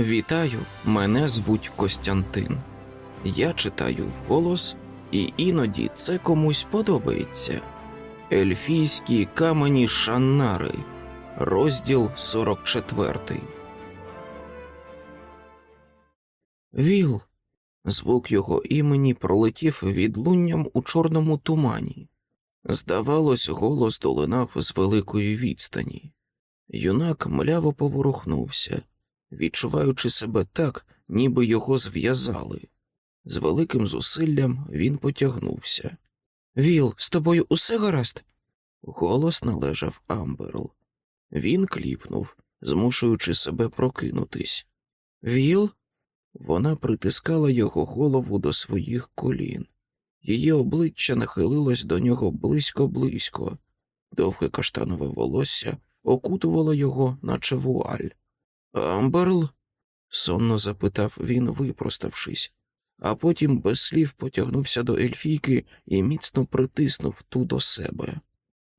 Вітаю, мене звуть Костянтин. Я читаю голос, і іноді це комусь подобається. Ельфійські камені Шаннари, розділ 44. Віл. Звук його імені пролетів відлунням у чорному тумані. Здавалось, голос долинав з великої відстані. Юнак мляво поворухнувся, відчуваючи себе так, ніби його зв'язали. З великим зусиллям він потягнувся. Віл, з тобою усе гаразд? Голос належав Амберл. Він кліпнув, змушуючи себе прокинутись. Віл? Вона притискала його голову до своїх колін. Її обличчя нахилилось до нього близько-близько, довге каштанове волосся окутувало його, наче вуаль. Амберл? сонно запитав він, випроставшись, а потім без слів потягнувся до ельфійки і міцно притиснув ту до себе.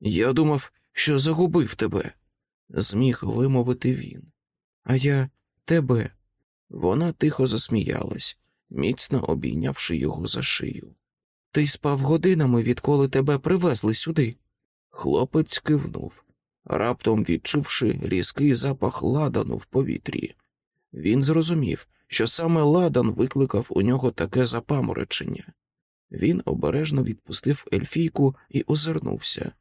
Я думав, що загубив тебе, зміг вимовити він. А я тебе. Вона тихо засміялась, міцно обійнявши його за шию. Ти спав годинами, відколи тебе привезли сюди. Хлопець кивнув, раптом відчувши різкий запах ладану в повітрі. Він зрозумів, що саме ладан викликав у нього таке запаморочення. Він обережно відпустив ельфійку і озирнувся.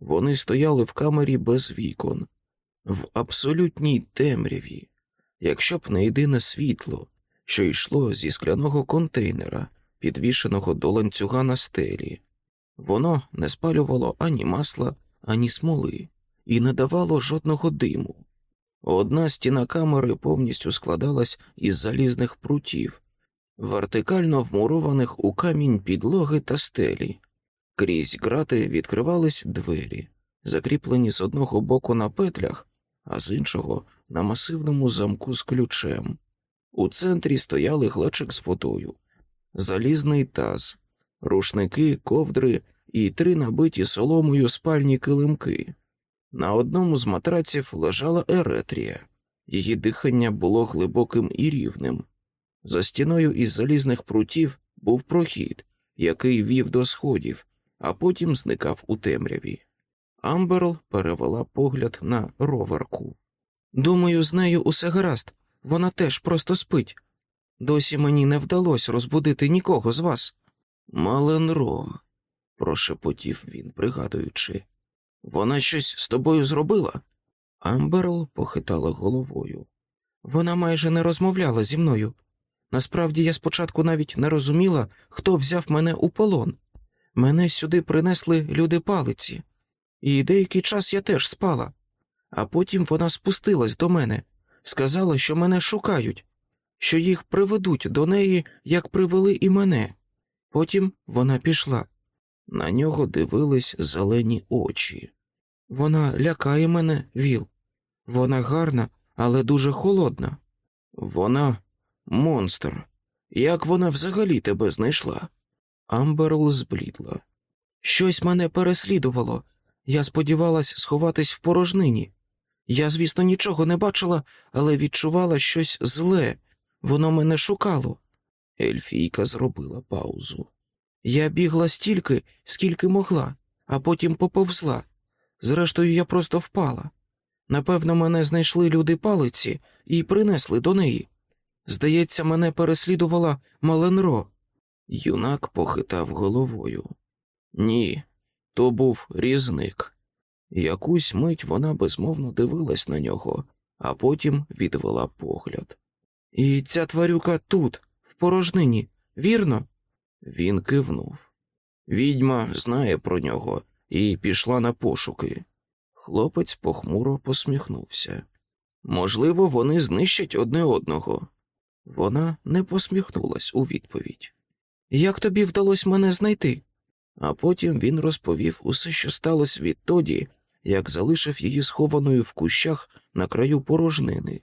Вони стояли в камері без вікон, в абсолютній темряві, якщо б не єдине світло, що йшло зі скляного контейнера, підвішеного до ланцюга на стелі. Воно не спалювало ані масла, ані смоли і не давало жодного диму. Одна стіна камери повністю складалась із залізних прутів, вертикально вмурованих у камінь підлоги та стелі. Крізь грати відкривались двері, закріплені з одного боку на петлях, а з іншого на масивному замку з ключем. У центрі стояли глечик з водою, залізний таз, рушники, ковдри і три набиті соломою спальні килимки. На одному з матраців лежала Еретрія, її дихання було глибоким і рівним. За стіною із залізних прутів був прохід, який вів до сходів, а потім зникав у темряві. Амберл перевела погляд на роверку. Думаю, з нею усе гаразд, вона теж просто спить. Досі мені не вдалося розбудити нікого з вас. Маллентро, прошепотів він, пригадуючи. Вона щось з тобою зробила? Амберл похитала головою. Вона майже не розмовляла зі мною. Насправді я спочатку навіть не розуміла, хто взяв мене у полон. Мене сюди принесли люди палиці, і деякий час я теж спала, а потім вона спустилась до мене, сказала, що мене шукають, що їх приведуть до неї, як привели і мене. Потім вона пішла. На нього дивились зелені очі. Вона лякає мене, Віл. Вона гарна, але дуже холодна. Вона монстр. Як вона взагалі тебе знайшла? Амберл зблідла. Щось мене переслідувало. Я сподівалась сховатись в порожнині. Я, звісно, нічого не бачила, але відчувала щось зле. Воно мене шукало. Ельфійка зробила паузу. Я бігла стільки, скільки могла, а потім поповзла. Зрештою, я просто впала. Напевно, мене знайшли люди палиці і принесли до неї. Здається, мене переслідувала Маленро. Юнак похитав головою. Ні, то був різник. Якусь мить вона безмовно дивилась на нього, а потім відвела погляд. І ця тварюка тут, в порожнині, вірно? Він кивнув. Відьма знає про нього і пішла на пошуки. Хлопець похмуро посміхнувся. Можливо, вони знищать одне одного. Вона не посміхнулась у відповідь. Як тобі вдалося мене знайти? А потім він розповів усе, що сталося відтоді, як залишив її схованою в кущах на краю порожнини,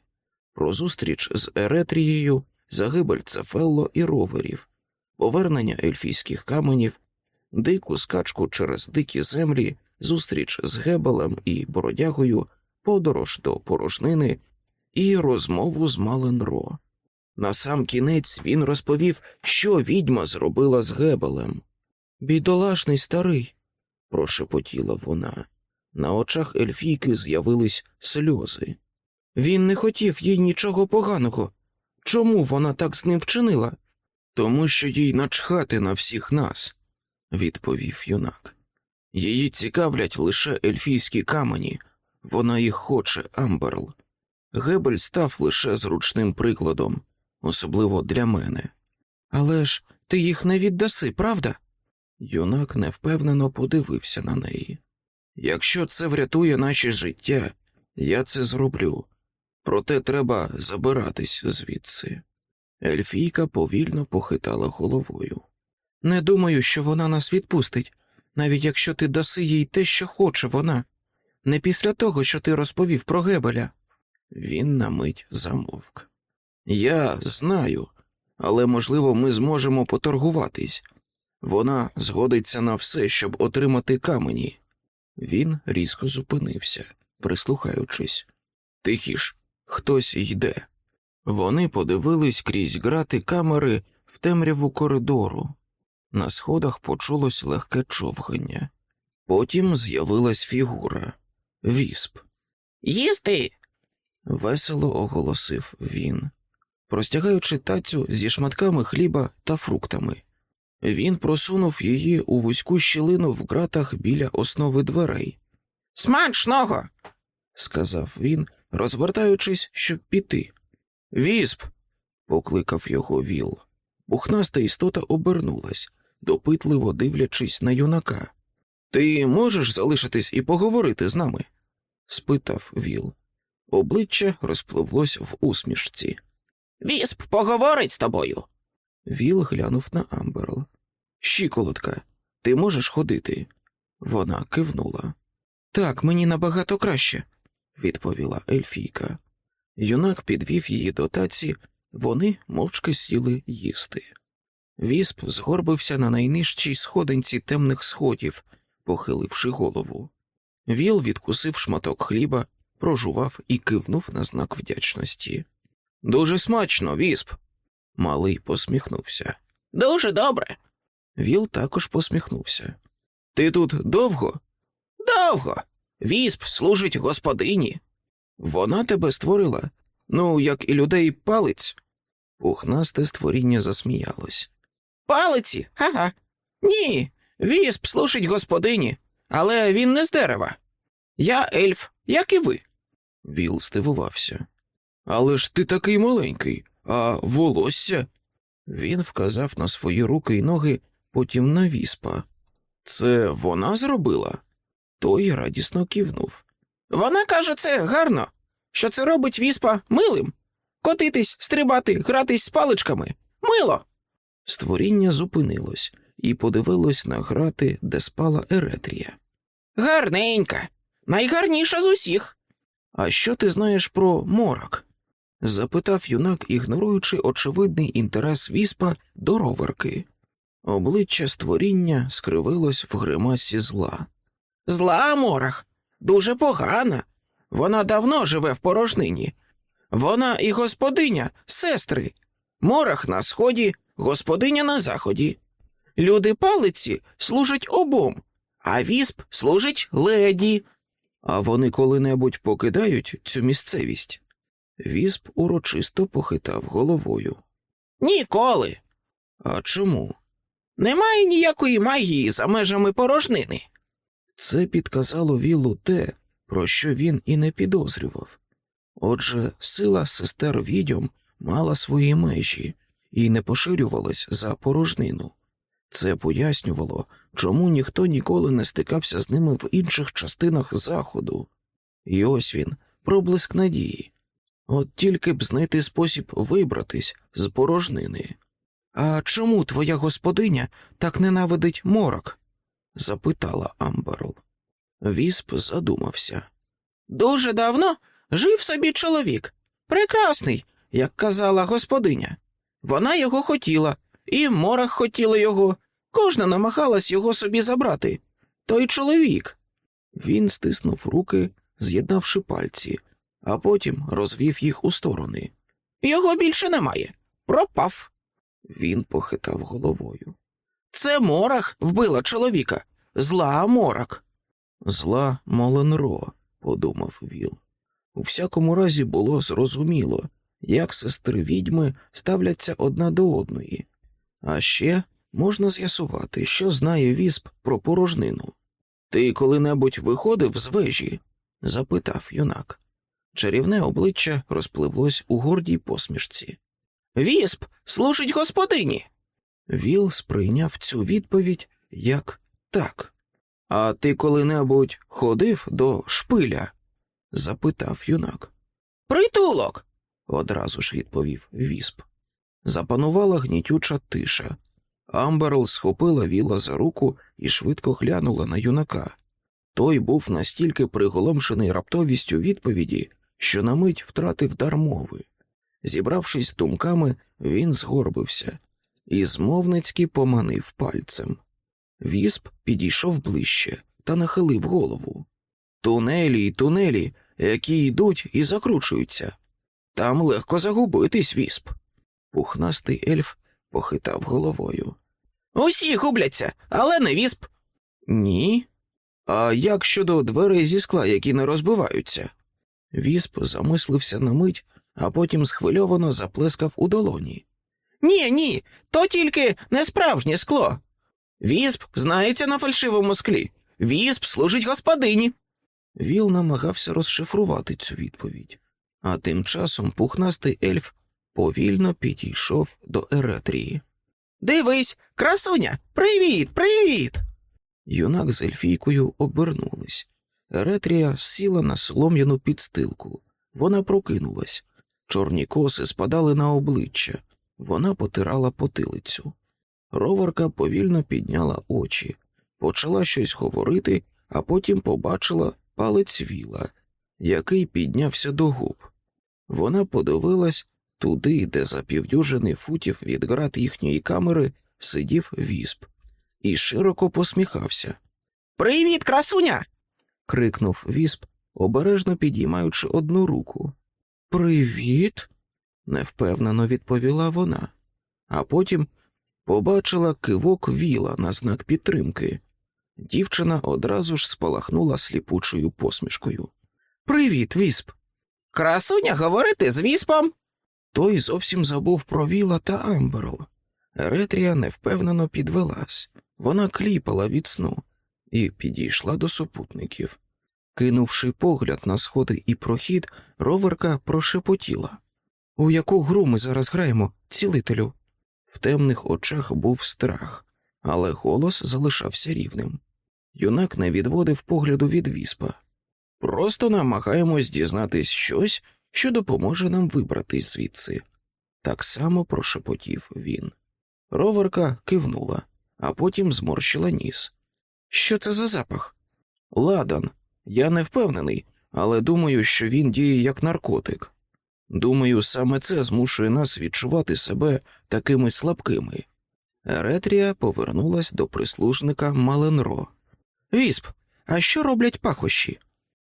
про зустріч з Еретрією, загибель Цефелло і роверів, повернення ельфійських каменів, дику скачку через дикі землі, зустріч з Гебелем і Бородягою, подорож до порожнини і розмову з Маленро. На сам кінець він розповів, що відьма зробила з Гебелем. Бідолашний старий, прошепотіла вона. На очах Ельфійки з'явились сльози. Він не хотів їй нічого поганого. Чому вона так з ним вчинила? Тому що їй начхати на всіх нас, відповів юнак. Її цікавлять лише ельфійські камені, вона їх хоче, Амберл. Гебель став лише зручним прикладом, особливо для мене. Але ж ти їх не віддаси, правда? Юнак невпевнено подивився на неї. Якщо це врятує наше життя, я це зроблю, проте треба забиратись звідси. Ельфійка повільно похитала головою. Не думаю, що вона нас відпустить, навіть якщо ти даси їй те, що хоче вона, не після того, що ти розповів про Гебеля. Він на мить замовк. Я знаю, але, можливо, ми зможемо поторгуватись. Вона згодиться на все, щоб отримати камені. Він різко зупинився, прислухаючись. Тихіш, хтось йде. Вони подивились крізь грати камери в темряву коридору. На сходах почулось легке човгання. Потім з'явилась фігура вісп. Їсти. Весело оголосив він, простягаючи тацю зі шматками хліба та фруктами. Він просунув її у вузьку щілину в ґратах біля основи дверей, Смачного. сказав він, розвертаючись, щоб піти. Вісп. покликав його Віл. Бухнаста істота обернулась, допитливо дивлячись на юнака. Ти можеш залишитись і поговорити з нами? спитав Віл. Обличчя розпливлось в усмішці. Вісп поговорить з тобою. Віл глянув на Амберл. Щиколотка, ти можеш ходити? Вона кивнула. Так, мені набагато краще, відповіла Ельфійка. Юнак підвів її до таці, вони мовчки сіли їсти. Вісп згорбився на найнижчій сходинці темних сходів, похиливши голову. Віл відкусив шматок хліба, прожував і кивнув на знак вдячності. Дуже смачно, вісп. Малий посміхнувся. Дуже добре. Віл також посміхнувся. Ти тут довго? Довго. Вісп служить господині. Вона тебе створила, ну, як і людей палець. Пухнасте створіння засміялось. Палиці? Ага. Ні. Вісп служить господині, але він не з дерева. Я ельф, як і ви. Віл здивувався. Але ж ти такий маленький, а волосся? Він вказав на свої руки й ноги, потім на віспа. Це вона зробила? Той радісно кивнув. Вона каже, це гарно, що це робить віспа милим. Котитись, стрибати, гратись з паличками. Мило. Створіння зупинилось і подивилось на грати, де спала Еретрія. Гарненька. Найгарніша з усіх. А що ти знаєш про морок? запитав юнак, ігноруючи очевидний інтерес віспа до роверки. Обличчя створіння скривилось в гримасі зла. Зла морах. Дуже погана. Вона давно живе в порожнині. Вона і господиня, сестри. Морах на сході, господиня на заході. Люди палиці служать обом, а вісп служить леді. А вони коли-небудь покидають цю місцевість. Вісп урочисто похитав головою. Ніколи. А чому? Немає ніякої магії за межами порожнини. Це підказало Вілу те, про що він і не підозрював. Отже, сила сестер відьом мала свої межі і не поширювалась за порожнину. Це пояснювало, чому ніхто ніколи не стикався з ними в інших частинах заходу. І ось він, проблиск надії. От тільки б знайти спосіб вибратись з порожнини. А чому твоя господиня так ненавидить морок? Запитала Амберл. Вісп задумався. Дуже давно жив собі чоловік. Прекрасний, як казала господиня. Вона його хотіла, і Мораг хотіла його. Кожна намагалась його собі забрати. Той чоловік. Він стиснув руки, з'єднавши пальці, а потім розвів їх у сторони. Його більше немає. Пропав. Він похитав головою. Це морах вбила чоловіка. Зла морак. Зла Моленро, подумав Віл. У всякому разі було зрозуміло, як сестри відьми ставляться одна до одної, а ще можна з'ясувати, що знає вісп про порожнину. Ти коли-небудь виходив з вежі? запитав юнак. Чарівне обличчя розпливлось у гордій посмішці. Вісп служить господині. Віл сприйняв цю відповідь як так. А ти коли-небудь ходив до шпиля? запитав юнак. Притулок. одразу ж відповів Вісп. Запанувала гнітюча тиша. Амберл схопила Віла за руку і швидко глянула на юнака. Той був настільки приголомшений раптовістю відповіді, що на мить втратив дар мови. Зібравшись з думками, він згорбився і змовницьки поманив пальцем. Вісп підійшов ближче та нахилив голову. Тунелі й тунелі, які йдуть і закручуються. Там легко загубитись, вісп. Пухнастий ельф похитав головою. Усі губляться, але не вісп. Ні. А як щодо дверей зі скла, які не розбиваються? Вісп замислився на мить, а потім схвильовано заплескав у долоні. Ні, ні, то тільки не справжнє скло. Вісп знається на фальшивому склі. Вісп служить господині. Віл намагався розшифрувати цю відповідь, а тим часом пухнастий ельф повільно підійшов до Еретрії. Дивись, красуня, привіт, привіт. Юнак з ельфійкою обернулись. Еретрія сіла на солом'яну підстилку. Вона прокинулась. Чорні коси спадали на обличчя. Вона потирала потилицю. Роварка повільно підняла очі, почала щось говорити, а потім побачила палець віла, який піднявся до губ. Вона подивилась туди, де за півдюжини футів від град їхньої камери сидів вісп, і широко посміхався. Привіт, красуня. крикнув вісп, обережно підіймаючи одну руку. Привіт, невпевнено відповіла вона, а потім побачила кивок віла на знак підтримки. Дівчина одразу ж спалахнула сліпучою посмішкою. Привіт, Вісп. Красуня говорити з Віспом. Той зовсім забув про Віла та Амберл. Еретрія невпевнено підвелась. Вона кліпала від сну і підійшла до супутників. Кинувши погляд на сходи і прохід, роверка прошепотіла. У яку гру ми зараз граємо, цілителю? В темних очах був страх, але голос залишався рівним. Юнак не відводив погляду від віспа. Просто намагаємось дізнатись щось, що допоможе нам вибратись звідси. Так само прошепотів він. Роверка кивнула, а потім зморщила ніс. Що це за запах? Ладан. Я не впевнений, але думаю, що він діє як наркотик. Думаю, саме це змушує нас відчувати себе такими слабкими. Еретрія повернулась до прислужника Маленро. Вісп, а що роблять пахощі?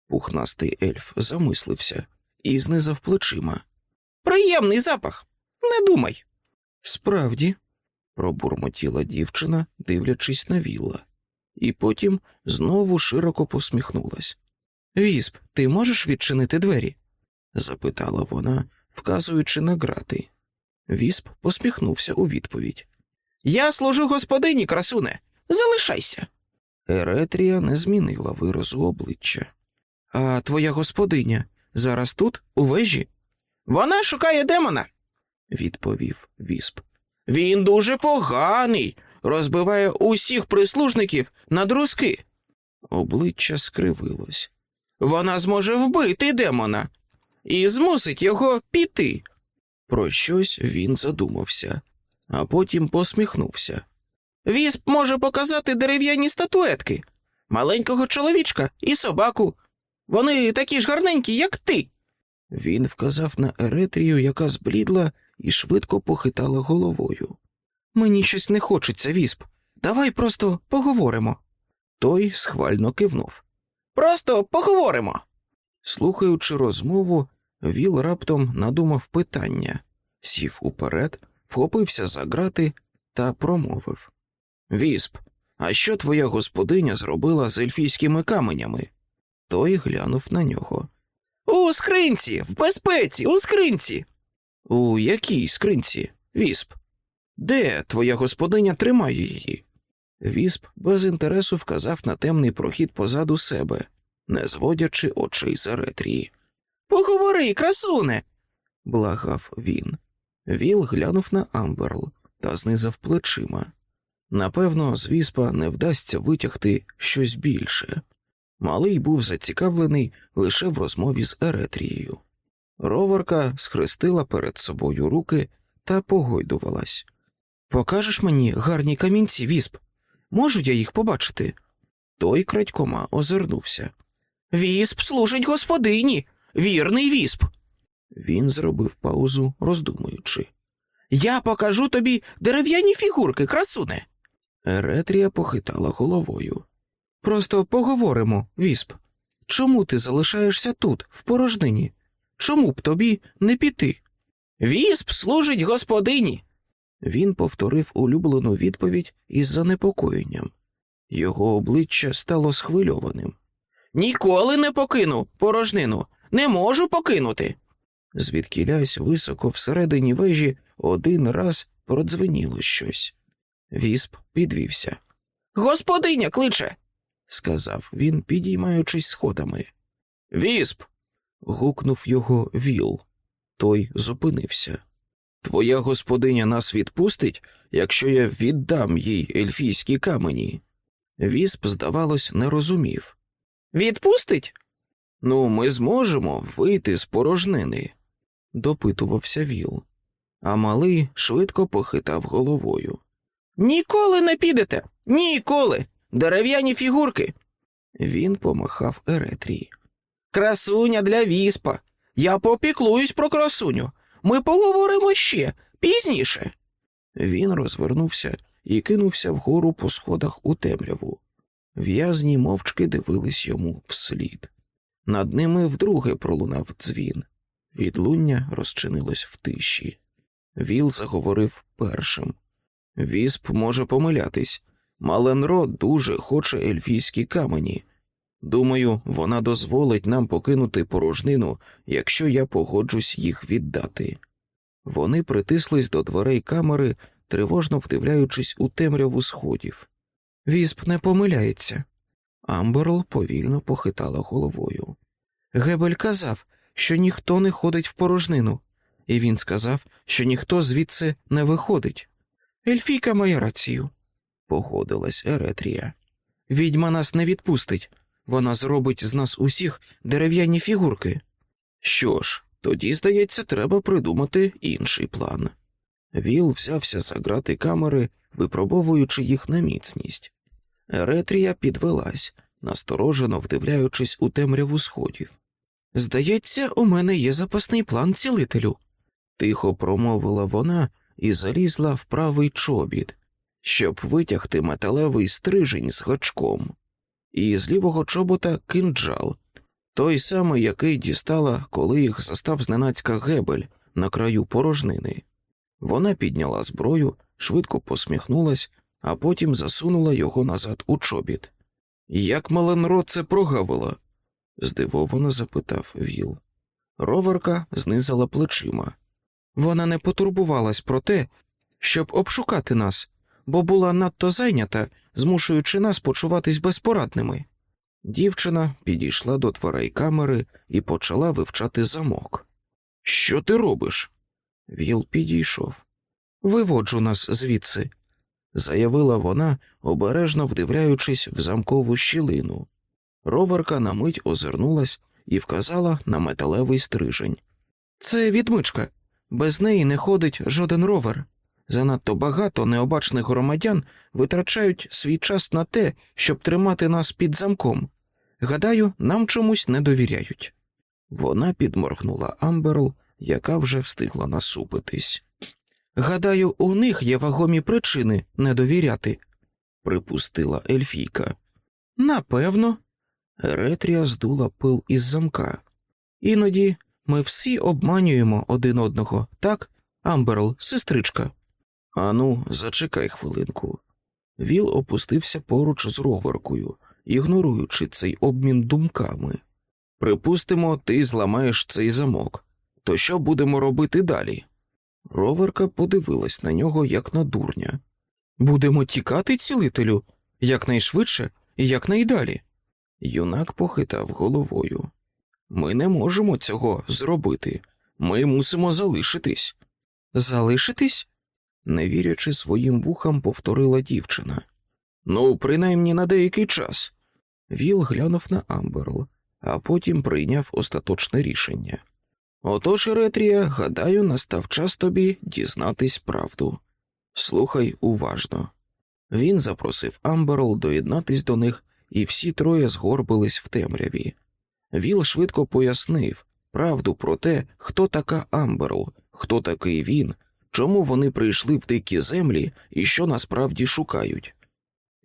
Пухнастий ельф замислився і знизав плечима. Приємний запах. Не думай. Справді, пробурмотіла дівчина, дивлячись на вілла, і потім знову широко посміхнулась. Вісп, ти можеш відчинити двері? Запитала вона, вказуючи на грати. Вісп посміхнувся у відповідь. Я служу господині, красуне. Залишайся. Еретрія не змінила виразу обличчя. А твоя господиня зараз тут, у вежі? Вона шукає демона, відповів вісп. Він дуже поганий, розбиває усіх прислужників на друзки. Обличчя скривилось. Вона зможе вбити демона і змусить його піти. Про щось він задумався, а потім посміхнувся. Вісп може показати дерев'яні статуетки, маленького чоловічка і собаку. Вони такі ж гарненькі, як ти. Він вказав на Еретрію, яка зблідла і швидко похитала головою. Мені щось не хочеться, вісп. Давай просто поговоримо. Той схвально кивнув. Просто поговоримо. Слухаючи розмову, Віл раптом надумав питання, сів уперед, вхопився за грати та промовив Вісп, а що твоя господиня зробила з ельфійськими каменями? Той глянув на нього. У скринці, в безпеці, у скринці. У якій скринці, вісп? Де твоя господиня тримає її? Вісп без інтересу вказав на темний прохід позаду себе, не зводячи очей з Еретрії. Поговори, красуне. Благав він. Віл глянув на Амберл та знизав плечима. Напевно, з Віспа не вдасться витягти щось більше. Малий був зацікавлений лише в розмові з Еретрією. Роверка схрестила перед собою руки та погойдувалась. Покажеш мені гарні камінці, вісп? Можу я їх побачити? Той крадькома озирнувся. Вісп служить господині, вірний вісп. Він зробив паузу, роздумуючи. Я покажу тобі дерев'яні фігурки, красуне. Еретрія похитала головою. Просто поговоримо, вісп. Чому ти залишаєшся тут, в порожнині? Чому б тобі не піти? Вісп служить господині. Він повторив улюблену відповідь із занепокоєнням. Його обличчя стало схвильованим. Ніколи не покину порожнину. Не можу покинути. Звідкілясь високо всередині вежі один раз продзвеніло щось. Вісп підвівся. Господиня кличе. сказав він, підіймаючись сходами. Вісп. гукнув його віл. Той зупинився. Твоя господиня нас відпустить, якщо я віддам їй ельфійські камені. Вісп, здавалось, не розумів. Відпустить? Ну, ми зможемо вийти з порожнини, допитувався Віл, а малий швидко похитав головою. Ніколи не підете. Ніколи. Дерев'яні фігурки. Він помахав Еретрії. Красуня для віспа. Я попіклуюсь про красуню. Ми поговоримо ще пізніше. Він розвернувся і кинувся вгору по сходах у темряву. В'язні мовчки дивились йому вслід. Над ними вдруге пролунав дзвін. Відлуння розчинилось в тиші. Віл заговорив першим. Вісп може помилятись. Маленро дуже хоче ельфійські камені. Думаю, вона дозволить нам покинути порожнину, якщо я погоджусь їх віддати. Вони притислись до дверей камери, тривожно вдивляючись у темряву сходів. Вісп не помиляється. Амберл повільно похитала головою. Гебель казав, що ніхто не ходить в порожнину, і він сказав, що ніхто звідси не виходить. Ельфійка має рацію, погодилась Еретрія. Відьма нас не відпустить, вона зробить з нас усіх дерев'яні фігурки. Що ж, тоді, здається, треба придумати інший план. Віл взявся за грати камери, випробовуючи їх на міцність. Еретрія підвелась, насторожено вдивляючись у темряву сходів. Здається, у мене є запасний план цілителю, тихо промовила вона і залізла в правий чобіт, щоб витягти металевий стрижень з гачком, і з лівого чобота кинджал, той самий, який дістала, коли їх застав зненацька гебель на краю порожнини. Вона підняла зброю, швидко посміхнулась, а потім засунула його назад у чобіт. Як Маленро це прогавила? здивовано запитав Віл. Роверка знизала плечима. Вона не потурбувалась про те, щоб обшукати нас, бо була надто зайнята, змушуючи нас почуватись безпорадними. Дівчина підійшла до дверей камери і почала вивчати замок. Що ти робиш? Віл підійшов. Виводжу нас звідси, заявила вона, обережно вдивляючись в замкову щілину. Роверка на мить озирнулась і вказала на металевий стрижень. Це відмичка. Без неї не ходить жоден ровер. Занадто багато необачних громадян витрачають свій час на те, щоб тримати нас під замком. Гадаю, нам чомусь не довіряють. Вона підморгнула Амберл, яка вже встигла насупитись. Гадаю, у них є вагомі причини не довіряти, припустила Ельфійка. Напевно, Еретрія здула пил із замка. Іноді ми всі обманюємо один одного, так, Амберл, сестричка. Ану, зачекай хвилинку. Віл опустився поруч з роверкою, ігноруючи цей обмін думками. Припустимо, ти зламаєш цей замок. То що будемо робити далі? Роверка подивилась на нього, як на дурня. Будемо тікати, цілителю, якнайшвидше і якнайдалі. Юнак похитав головою. Ми не можемо цього зробити. Ми мусимо залишитись. Залишитись? Не вірячи своїм вухам, повторила дівчина. Ну, принаймні на деякий час. Віл глянув на Амберл, а потім прийняв остаточне рішення. Отож, Еретрія, гадаю, настав час тобі дізнатись правду. Слухай уважно. Він запросив Амберл доєднатись до них, і всі троє згорбились в темряві. Віл швидко пояснив правду про те, хто така Амберл, хто такий він, чому вони прийшли в дикі землі і що насправді шукають.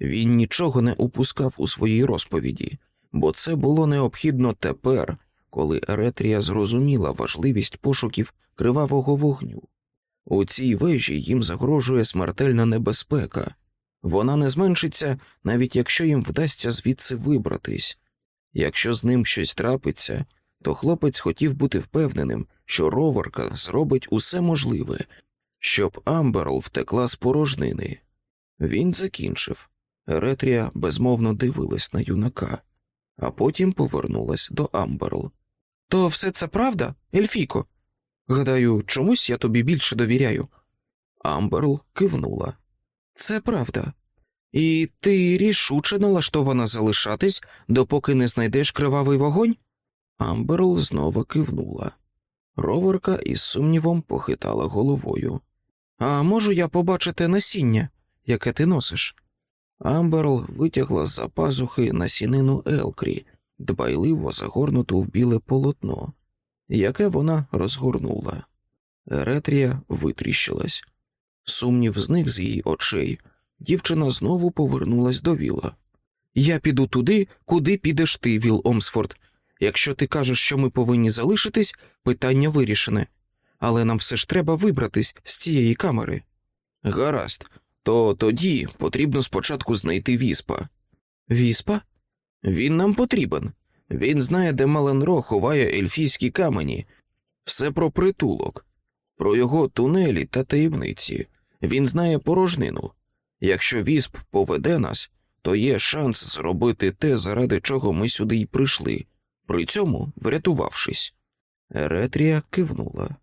Він нічого не упускав у своїй розповіді, бо це було необхідно тепер, коли Еретрія зрозуміла важливість пошуків кривавого вогню. У цій вежі їм загрожує смертельна небезпека, вона не зменшиться, навіть якщо їм вдасться звідси вибратись. Якщо з ним щось трапиться, то хлопець хотів бути впевненим, що роверка зробить усе можливе, щоб Амберл втекла з порожнини. Він закінчив. Еретрія безмовно дивилась на юнака, а потім повернулась до Амберл. То все це правда, Ельфійко? Гадаю, чомусь я тобі більше довіряю. Амберл кивнула. Це правда. І ти рішуче налаштована залишатись, допоки не знайдеш кривавий вогонь? Амберл знову кивнула. Роверка із сумнівом похитала головою. А можу я побачити насіння, яке ти носиш? Амберл витягла з-за пазухи насінину Елкрі, дбайливо загорнуту в біле полотно, яке вона розгорнула. Еретрія витріщилась. Сумнів зник з її очей. Дівчина знову повернулась до віла. Я піду туди, куди підеш ти, Віл Омсфорд. Якщо ти кажеш, що ми повинні залишитись, питання вирішене. Але нам все ж треба вибратись з цієї камери. Гаразд, то тоді потрібно спочатку знайти віспа. Віспа? Він нам потрібен. Він знає, де Маленро ховає ельфійські камені, все про притулок, про його тунелі та таємниці. Він знає порожнину. Якщо вісп поведе нас, то є шанс зробити те, заради чого ми сюди й прийшли, при цьому врятувавшись. Еретрія кивнула.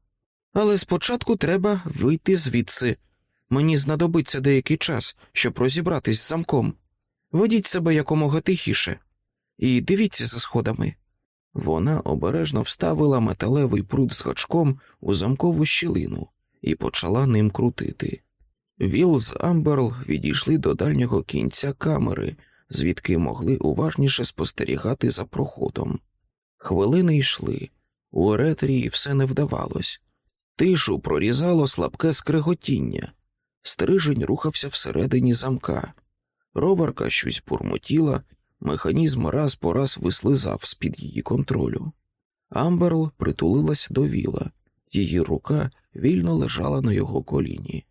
Але спочатку треба вийти звідси. Мені знадобиться деякий час, щоб розібратись з замком. Ведіть себе якомога тихіше, і дивіться за сходами. Вона обережно вставила металевий прут з гачком у замкову щілину і почала ним крутити. Віл з Амберл відійшли до дальнього кінця камери, звідки могли уважніше спостерігати за проходом. Хвилини йшли, у еретрії все не вдавалось. Тишу прорізало слабке скриготіння, стрижень рухався всередині замка. Роверка щось бурмотіла, механізм раз по раз вислизав з-під її контролю. Амберл притулилась до віла, її рука вільно лежала на його коліні.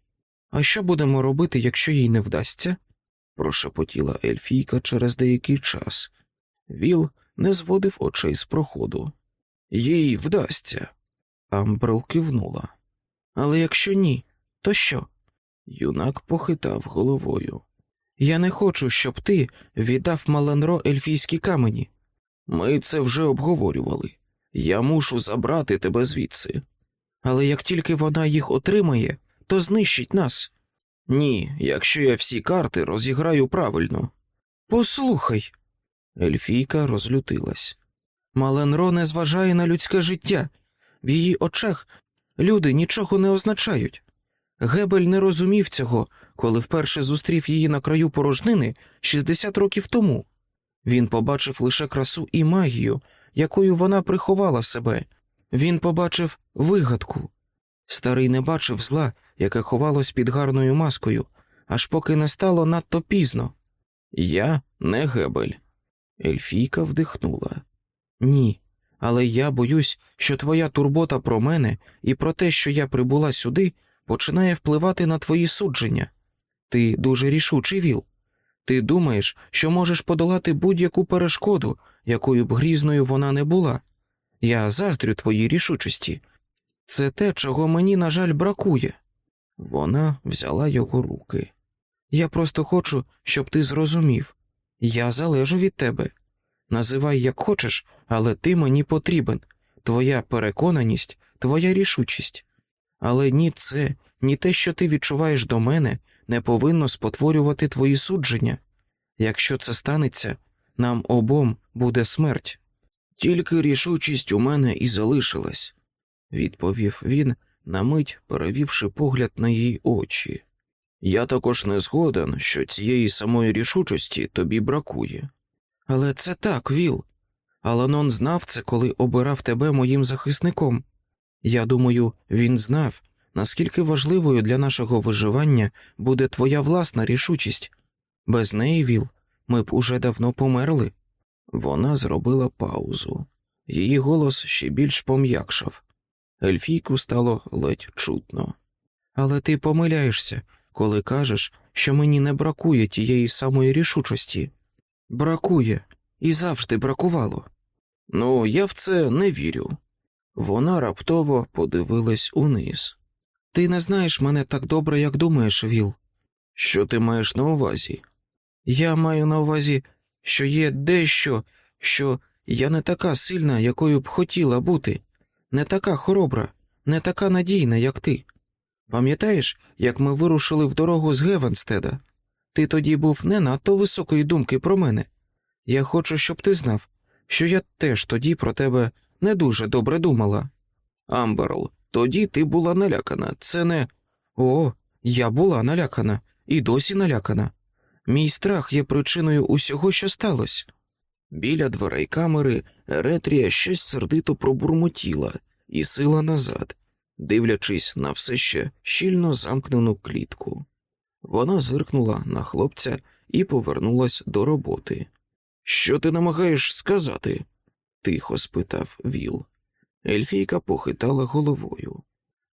А що будемо робити, якщо їй не вдасться? прошепотіла Ельфійка через деякий час. Віл не зводив очей з проходу. Їй вдасться. Амберл кивнула. Але якщо ні, то що? Юнак похитав головою. Я не хочу, щоб ти віддав Маленро ельфійські камені. Ми це вже обговорювали. Я мушу забрати тебе звідси. Але як тільки вона їх отримає, то знищить нас. Ні, якщо я всі карти розіграю правильно. Послухай. Ельфійка розлютилась. Маленро не зважає на людське життя. В її очах люди нічого не означають. Гебель не розумів цього, коли вперше зустрів її на краю порожнини 60 років тому. Він побачив лише красу і магію, якою вона приховала себе. Він побачив вигадку. Старий не бачив зла, яке ховалось під гарною маскою, аж поки не стало надто пізно. Я не Гебель. Ельфійка вдихнула. Ні, Але я боюсь, що твоя турбота про мене і про те, що я прибула сюди, починає впливати на твої судження. Ти дуже рішучий віл. Ти думаєш, що можеш подолати будь-яку перешкоду, якою б грізною вона не була. Я заздрю твоїй рішучості. Це те, чого мені, на жаль, бракує. Вона взяла його руки. Я просто хочу, щоб ти зрозумів. Я залежу від тебе. Називай як хочеш, але ти мені потрібен. Твоя переконаність, твоя рішучість. Але ні це, ні те, що ти відчуваєш до мене, не повинно спотворювати твої судження. Якщо це станеться, нам обом буде смерть. Тільки рішучість у мене і залишилась, відповів він, на мить перевівши погляд на її очі. Я також не згоден, що цієї самої рішучості тобі бракує. Але це так, Віл. Аланон знав це, коли обирав тебе моїм захисником. Я думаю, він знав, наскільки важливою для нашого виживання буде твоя власна рішучість. Без неї, Віл, ми б уже давно померли. Вона зробила паузу. Її голос ще більш пом'якшав. Ельфійку стало ледь чутно. Але ти помиляєшся, коли кажеш, що мені не бракує тієї самої рішучості. Бракує, і завжди бракувало. Ну, я в це не вірю. Вона раптово подивилась униз. Ти не знаєш мене так добре, як думаєш, Віл. Що ти маєш на увазі? Я маю на увазі, що є дещо, що я не така сильна, якою б хотіла бути, не така хоробра, не така надійна, як ти. Пам'ятаєш, як ми вирушили в дорогу з Гевенстеда? Ти тоді був не надто високої думки про мене. Я хочу, щоб ти знав, що я теж тоді про тебе не дуже добре думала. Амберл, тоді ти була налякана. Це не. О, я була налякана і досі налякана. Мій страх є причиною усього, що сталося. Біля дверей камери Еретрія щось сердито пробурмотіла і сила назад, дивлячись на все ще щільно замкнену клітку. Вона зиркнула на хлопця і повернулась до роботи. Що ти намагаєш сказати? тихо спитав Віл. Ельфійка похитала головою.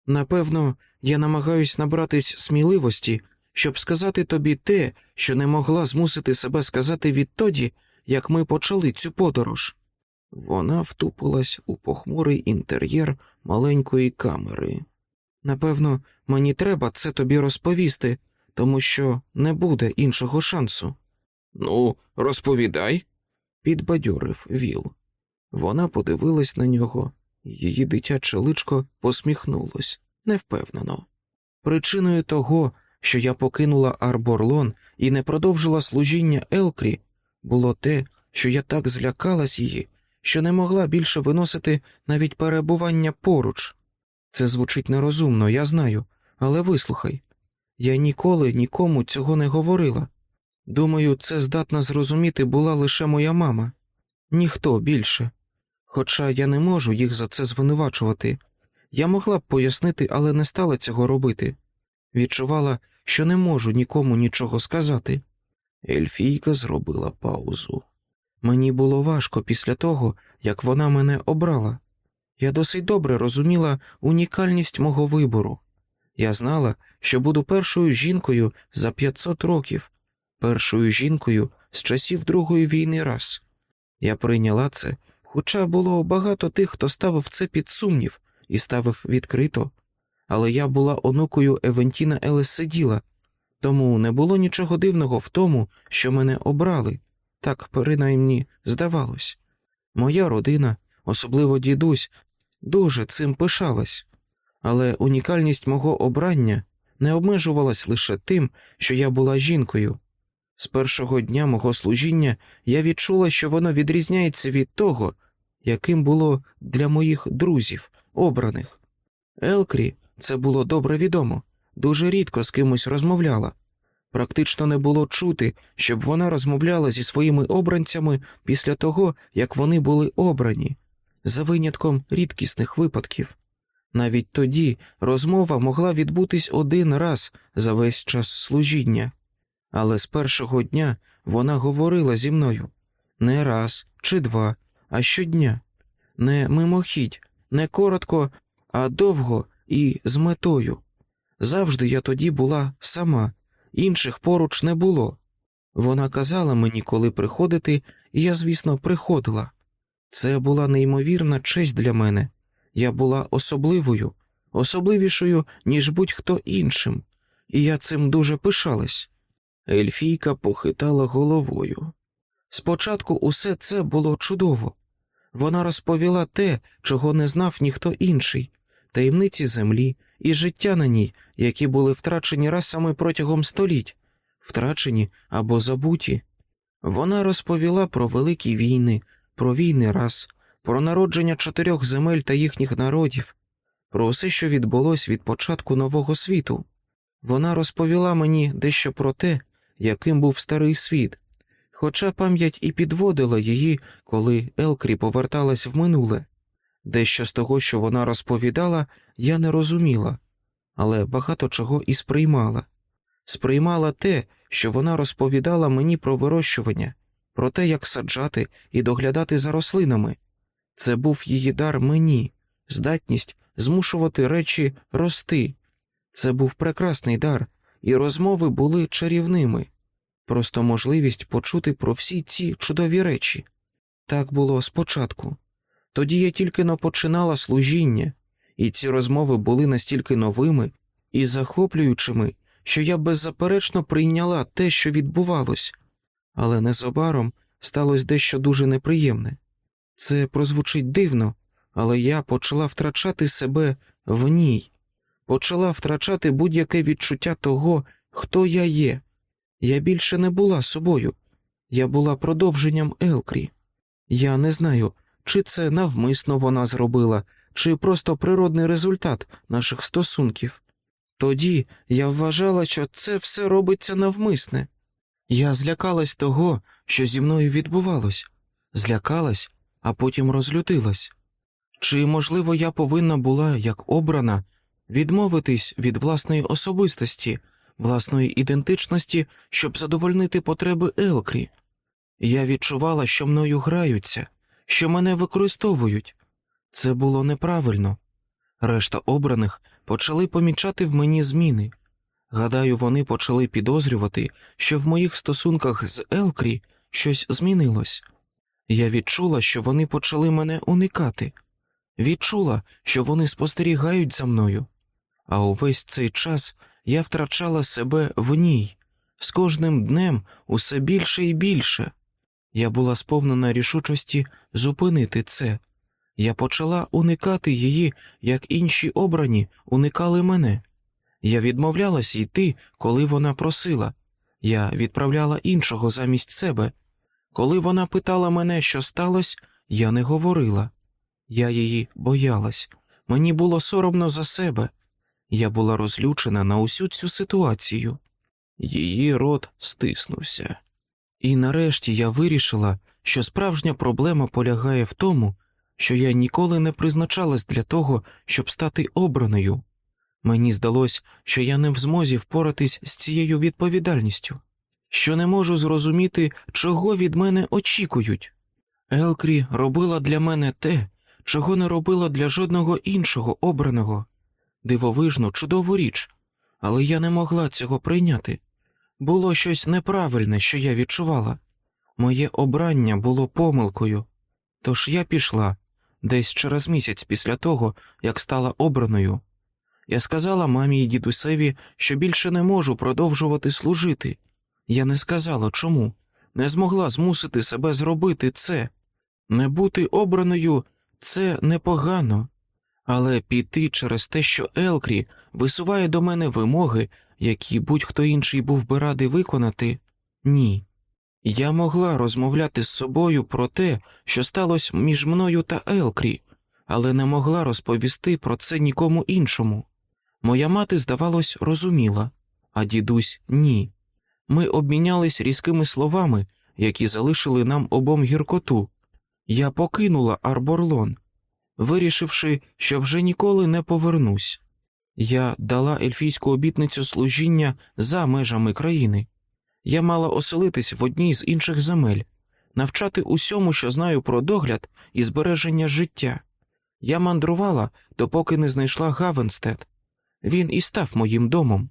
Напевно, я намагаюсь набратись сміливості, щоб сказати тобі те, що не могла змусити себе сказати відтоді, як ми почали цю подорож. Вона втупилась у похмурий інтер'єр маленької камери. Напевно, мені треба це тобі розповісти, тому що не буде іншого шансу. Ну, розповідай, підбадьорив Віл. Вона подивилась на нього, її дитяче личко посміхнулось невпевнено. Причиною того, що я покинула Арборлон і не продовжила служіння Елкрі, було те, що я так злякалась її, що не могла більше виносити навіть перебування поруч. Це звучить нерозумно, я знаю, але вислухай я ніколи нікому цього не говорила. Думаю, це здатна зрозуміти була лише моя мама, ніхто більше. Хоча я не можу їх за це звинувачувати. Я могла б пояснити, але не стала цього робити. Відчувала, що не можу нікому нічого сказати. Ельфійка зробила паузу. Мені було важко після того, як вона мене обрала. Я досить добре розуміла унікальність мого вибору. Я знала, що буду першою жінкою за 500 років, першою жінкою з часів Другої війни раз. Я прийняла це, хоча було багато тих, хто ставив це під сумнів і ставив відкрито, але я була онукою Евентіна Елеседіла, тому не було нічого дивного в тому, що мене обрали, так принаймні здавалось. Моя родина, особливо дідусь, дуже цим пишалась, але унікальність мого обрання не обмежувалась лише тим, що я була жінкою. З першого дня мого служіння я відчула, що воно відрізняється від того, яким було для моїх друзів, обраних. Елкрі це було добре відомо, дуже рідко з кимось розмовляла. Практично не було чути, щоб вона розмовляла зі своїми обранцями після того, як вони були обрані, за винятком рідкісних випадків. Навіть тоді розмова могла відбутись один раз за весь час служіння, але з першого дня вона говорила зі мною не раз чи два, а щодня. не мимохідь, не коротко, а довго і з метою. Завжди я тоді була сама, інших поруч не було. Вона казала мені, коли приходити, і я, звісно, приходила. Це була неймовірна честь для мене. Я була особливою, особливішою, ніж будь-хто іншим, і я цим дуже пишалась. Ельфійка похитала головою. Спочатку усе це було чудово. Вона розповіла те, чого не знав ніхто інший, таємниці землі і життя на ній, які були втрачені расами протягом століть, втрачені або забуті. Вона розповіла про великі війни, про війни рас, про народження чотирьох земель та їхніх народів, про усе, що відбулось від початку нового світу. Вона розповіла мені дещо про те, яким був старий світ, хоча пам'ять і підводила її, коли Елкрі поверталась в минуле. Дещо з того, що вона розповідала, я не розуміла, але багато чого і сприймала. Сприймала те, що вона розповідала мені про вирощування, про те, як саджати і доглядати за рослинами. Це був її дар мені, здатність змушувати речі рости. Це був прекрасний дар, і розмови були чарівними, просто можливість почути про всі ці чудові речі. Так було спочатку. Тоді я тільки но починала служіння, і ці розмови були настільки новими і захоплюючими, що я беззаперечно прийняла те, що відбувалось, але незабаром сталося дещо дуже неприємне. Це прозвучить дивно, але я почала втрачати себе в ній, почала втрачати будь-яке відчуття того, хто я є. Я більше не була собою, я була продовженням Елкрі. Я не знаю, чи це навмисно вона зробила, чи просто природний результат наших стосунків. Тоді я вважала, що це все робиться навмисне. Я злякалась того, що зі мною відбувалось, злякалась, а потім розлютилась. Чи, можливо, я повинна була, як обрана, відмовитись від власної особистості, власної ідентичності, щоб задовольнити потреби Елкрі? Я відчувала, що мною граються, що мене використовують. Це було неправильно. Решта обраних почали помічати в мені зміни. Гадаю, вони почали підозрювати, що в моїх стосунках з Елкрі щось змінилось. Я відчула, що вони почали мене уникати, відчула, що вони спостерігають за мною, а увесь цей час я втрачала себе в ній, з кожним днем усе більше і більше. Я була сповнена рішучості зупинити це. Я почала уникати її, як інші обрані уникали мене. Я відмовлялась йти, коли вона просила, я відправляла іншого замість себе. Коли вона питала мене, що сталося, я не говорила. Я її боялась, мені було соромно за себе. Я була розлючена на усю цю ситуацію. Її рот стиснувся. І нарешті я вирішила, що справжня проблема полягає в тому, що я ніколи не призначалась для того, щоб стати обраною. Мені здалось, що я не в змозі впоратись з цією відповідальністю, що не можу зрозуміти, чого від мене очікують. Елкрі робила для мене те, чого не робила для жодного іншого обраного, дивовижну, чудову річ, але я не могла цього прийняти. Було щось неправильне, що я відчувала. Моє обрання було помилкою, тож я пішла десь через місяць після того, як стала обраною. Я сказала мамі і дідусеві, що більше не можу продовжувати служити. Я не сказала чому, не змогла змусити себе зробити це. Не бути обраною це непогано, але піти через те, що Елкрі висуває до мене вимоги, які будь-хто інший був би радий виконати, ні. Я могла розмовляти з собою про те, що сталося між мною та Елкрі, але не могла розповісти про це нікому іншому. Моя мати, здавалось, розуміла, а дідусь ні. Ми обмінялись різкими словами, які залишили нам обом гіркоту. Я покинула Арборлон, вирішивши, що вже ніколи не повернусь. Я дала ельфійську обітницю служіння за межами країни. Я мала оселитись в одній з інших земель, навчати усьому, що знаю про догляд і збереження життя. Я мандрувала, допоки не знайшла Гавенстед. Він і став моїм домом.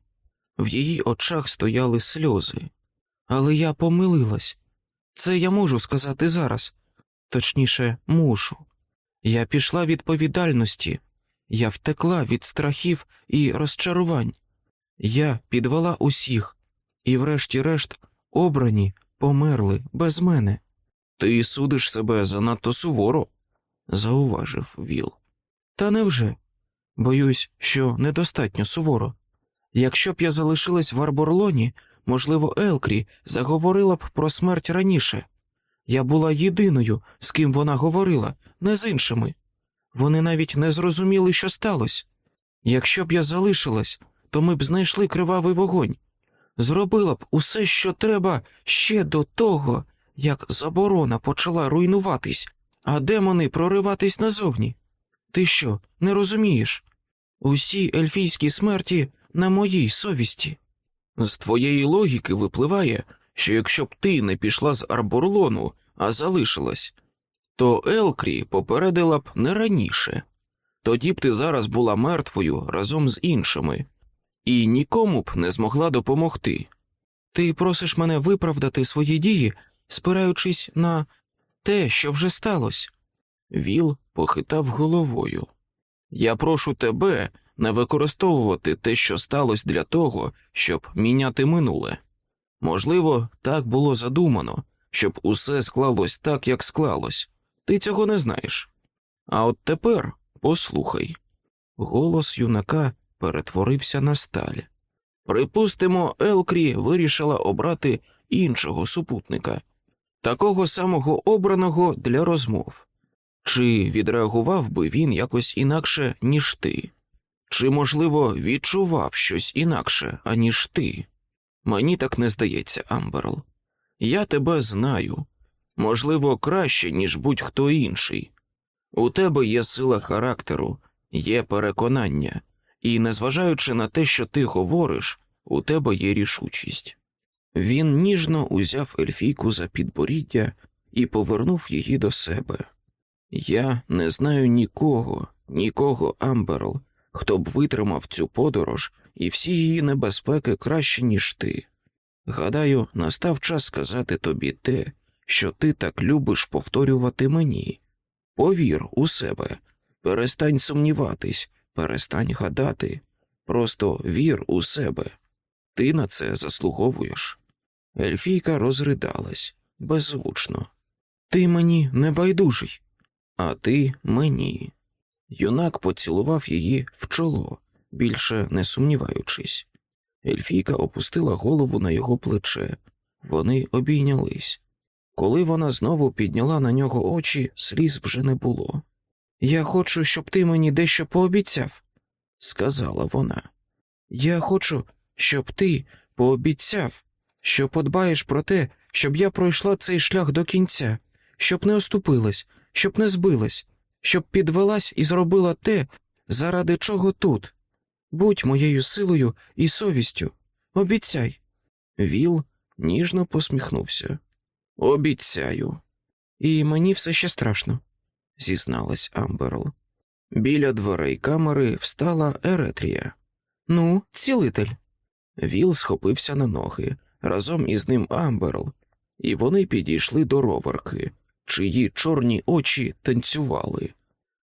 В її очах стояли сльози. Але я помилилась. Це я можу сказати зараз. Точніше, мушу. Я пішла відповідальності, я втекла від страхів і розчарувань. Я підвела усіх, і, врешті-решт, обрані померли без мене. Ти судиш себе занадто суворо, зауважив Віл. Та невже? Боюсь, що недостатньо суворо. Якщо б я залишилась в Арборлоні, можливо, Елкрі заговорила б про смерть раніше. Я була єдиною, з ким вона говорила, не з іншими. Вони навіть не зрозуміли, що сталося. Якщо б я залишилась, то ми б знайшли кривавий вогонь, зробила б усе, що треба, ще до того, як заборона почала руйнуватись, а демони прориватись назовні. Ти що, не розумієш? Усі ельфійські смерті на моїй совісті. З твоєї логіки випливає, що якщо б ти не пішла з Арборлону, а залишилась, то Елкрі попередила б не раніше. Тоді б ти зараз була мертвою разом з іншими, і нікому б не змогла допомогти. Ти просиш мене виправдати свої дії, спираючись на те, що вже сталося. Віл похитав головою. Я прошу тебе не використовувати те, що сталося для того, щоб міняти минуле. Можливо, так було задумано, щоб усе склалось так, як склалось. Ти цього не знаєш. А от тепер послухай. Голос юнака перетворився на сталь. Припустимо, Елкрі вирішила обрати іншого супутника, такого самого обраного для розмов. Чи відреагував би він якось інакше, ніж ти? Чи, можливо, відчував щось інакше, аніж ти? Мені так не здається, Амберл. Я тебе знаю, можливо, краще, ніж будь-хто інший. У тебе є сила характеру, є переконання, і, незважаючи на те, що ти говориш, у тебе є рішучість. Він ніжно узяв ельфійку за підборіддя і повернув її до себе. Я не знаю нікого, нікого, Амберл, хто б витримав цю подорож і всі її небезпеки краще, ніж ти. Гадаю, настав час сказати тобі те, що ти так любиш повторювати мені. Повір у себе, перестань сумніватись, перестань гадати, просто вір у себе. Ти на це заслуговуєш. Ельфійка розридалась беззвучно. Ти мені не байдужий, а ти мені. Юнак поцілував її в чоло, більше не сумніваючись. Ельфійка опустила голову на його плече, вони обійнялись. Коли вона знову підняла на нього очі, сліз вже не було. Я хочу, щоб ти мені дещо пообіцяв, сказала вона. Я хочу, щоб ти пообіцяв, що подбаєш про те, щоб я пройшла цей шлях до кінця, щоб не оступилась, щоб не збилась, щоб підвелась і зробила те, заради чого тут. Будь моєю силою і совістю. Обіцяй. Віл ніжно посміхнувся. Обіцяю. І мені все ще страшно, зізналась Амберл. Біля дверей камери встала Еретрія. Ну, цілитель. Віл схопився на ноги разом із ним Амберл, і вони підійшли до роверки, чиї чорні очі танцювали.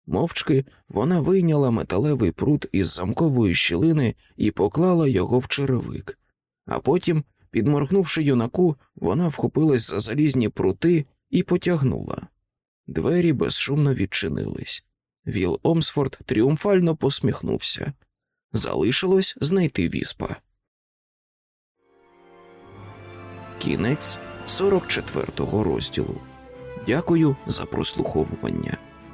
Мовчки вона вийняла металевий прут із замкової щілини і поклала його в черевик, а потім, підморгнувши юнаку, вона вхопилась за залізні прути і потягнула. Двері безшумно відчинились. Віл Омсфорд тріумфально посміхнувся. Залишилось знайти віспа. Кінець 44-го розділу. Дякую за прослуховування.